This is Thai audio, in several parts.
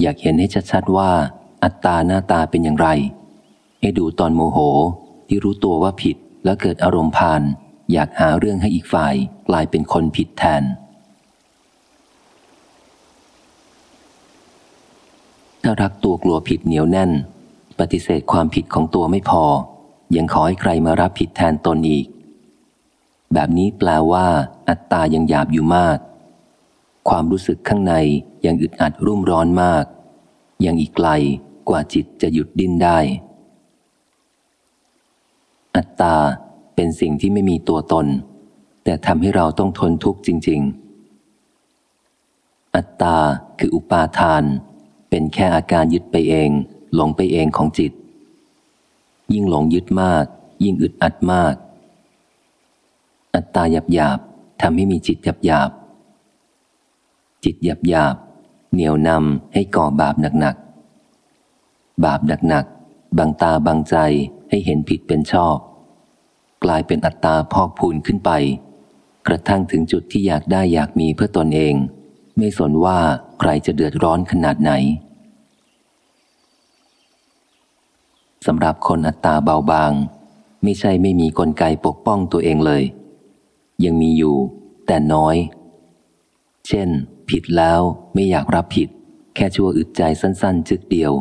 อยากเห็นให้ชัดๆว่า อัตตาหน้าตาเป็นอย่างไร ให้ดูตอนโมโห ที่รู้ตัวว่าผิดแล้วเกิดอารมณ์พาน อยากหาเรื่องให้อีกฝ่ายกลายเป็นคนผิดแทน ถ้ารักตัวกลัวผิดเหนียวแน่น ปฏิเสธความผิดของตัวไม่พอ ยังขอให้ใครมารับผิดแทนตนอีก แบบนี้แปลว่า อัตตายังหยาบอยู่มาก ความรู้สึกข้างในยังอึดอัดรุ่มร้อนมาก ยังอีกไกลกว่าจิตจะหยุดดิ้นได้ อัตตาเป็นสิ่งที่ไม่มีตัวตน แต่ทำให้เราต้องทนทุกข์จริง ๆ อัตตาคืออุปาทาน เป็นแค่อาการยึดไปเอง หลงไปเองของจิต ยิ่งหลงยึดมาก ยิ่งอึดอัดมาก อัตตาหยาบหยาบทำให้มีจิตหยาบหยาบ จิตหยาบหยาบเหนียวนำให้ก่อบาปหนักๆ บาปหนักๆ บังตาบังใจให้เห็นผิดเป็นชอบ กลายเป็นอัตตาพอกพูนขึ้นไป กระทั่งถึงจุดที่อยากได้อยากมีเพื่อตนเอง ไม่สนว่าใครจะเดือดร้อนขนาดไหนสำหรับคนอัตตาเบาบาง ไม่ใช่ไม่มีกลไกปกป้องตัวเองเลย ยังมีอยู่แต่น้อย เช่น ผิดแล้วไม่อยากรับผิด แค่ชั่วอึดใจสั้น ๆ จึกเดียว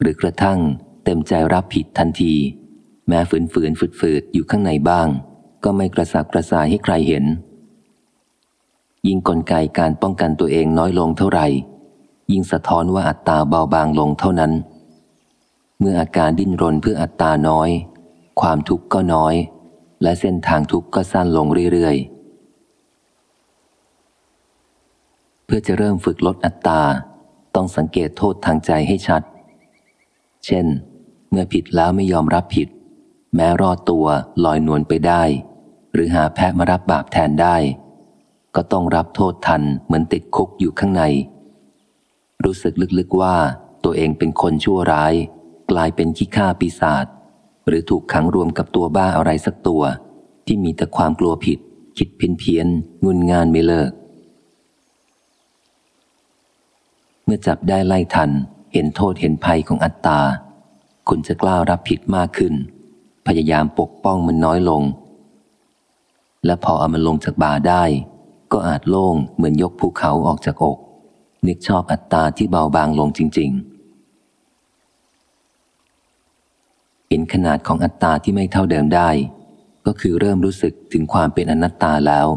หรือกระทั่งเต็มใจรับผิดทันที แม้ฝืนฝืนฝืดฝืดอยู่ข้างในบ้าง ก็ไม่กระสับกระส่ายให้ใครเห็น ยิ่งกลไกการป้องกันตัวเองน้อยลงเท่าไหร่ ยิ่งสะท้อนว่าอัตตาเบาบางลงเท่านั้น เมื่ออาการดิ้นรนเพื่ออัตตาน้อย ความทุกข์ก็น้อย และเส้นทางทุกข์ก็สั้นลงเรื่อยๆ เพื่อจะเริ่มฝึกลดอัตตา ต้องสังเกตโทษทางใจให้ชัด เช่น เมื่อผิดแล้วไม่ยอมรับผิด แม้รอดตัวลอยนวลไปได้ หรือหาแพะมารับบาปแทนได้ ก็ต้องรับโทษทันเหมือนติดคุกอยู่ข้างใน รู้สึกลึกๆว่าตัวเองเป็นคนชั่วร้าย กลายเป็นขี้ข้าปีศาจหรือถูกขังรวมกับตัวบ้าอะไรสักตัว ที่มีแต่ความกลัวผิด คิดเพี้ยนเพียนงุนงานไม่เลิก เมื่อจับได้ไล่ทัน เห็นโทษเห็นภัยของอัตตา คุณจะกล้ารับผิดมากขึ้น พยายามปกป้องมันน้อยลง และพอเอามันลงจากบ่าได้ ก็อาจโล่งเหมือนยกภูเขาออกจากอก นึกชอบอัตตาที่เบาบางลงจริง ๆ เห็นขนาดของอัตตาที่ไม่เท่าเดิมได้ ก็คือเริ่มรู้สึกถึงความเป็นอนัตตาแล้ว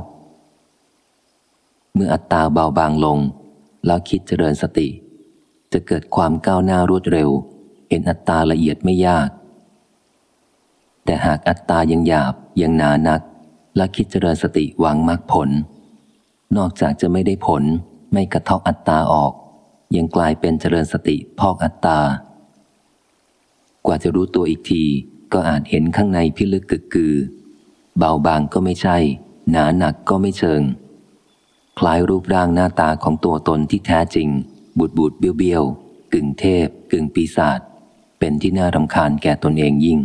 เมื่ออัตตาเบาบางลง แล้วคิดเจริญสติ จะเกิดความก้าวหน้ารวดเร็ว เห็นอัตตาละเอียดไม่ยาก แต่หากอัตตายังหยาบยังหนานัก และคิดเจริญสติหวังมรรคผล นอกจากจะไม่ได้ผลไม่กระทอกอัตตาออก ยังกลายเป็นเจริญสติพอกอัตตา กว่าจะรู้ตัวอีกทีก็อาจเห็นข้างในพิลึกกึกกือ เบาบางก็ไม่ใช่ หนาหนักก็ไม่เชิง คล้ายรูปร่างหน้าตาของตัวตนที่แท้จริง บูดบูดเบี้ยวเบี้ยวกึ่งเทพ กึ่งปีศาจเป็นที่น่ารำคาญแก่ตนเองยิ่ง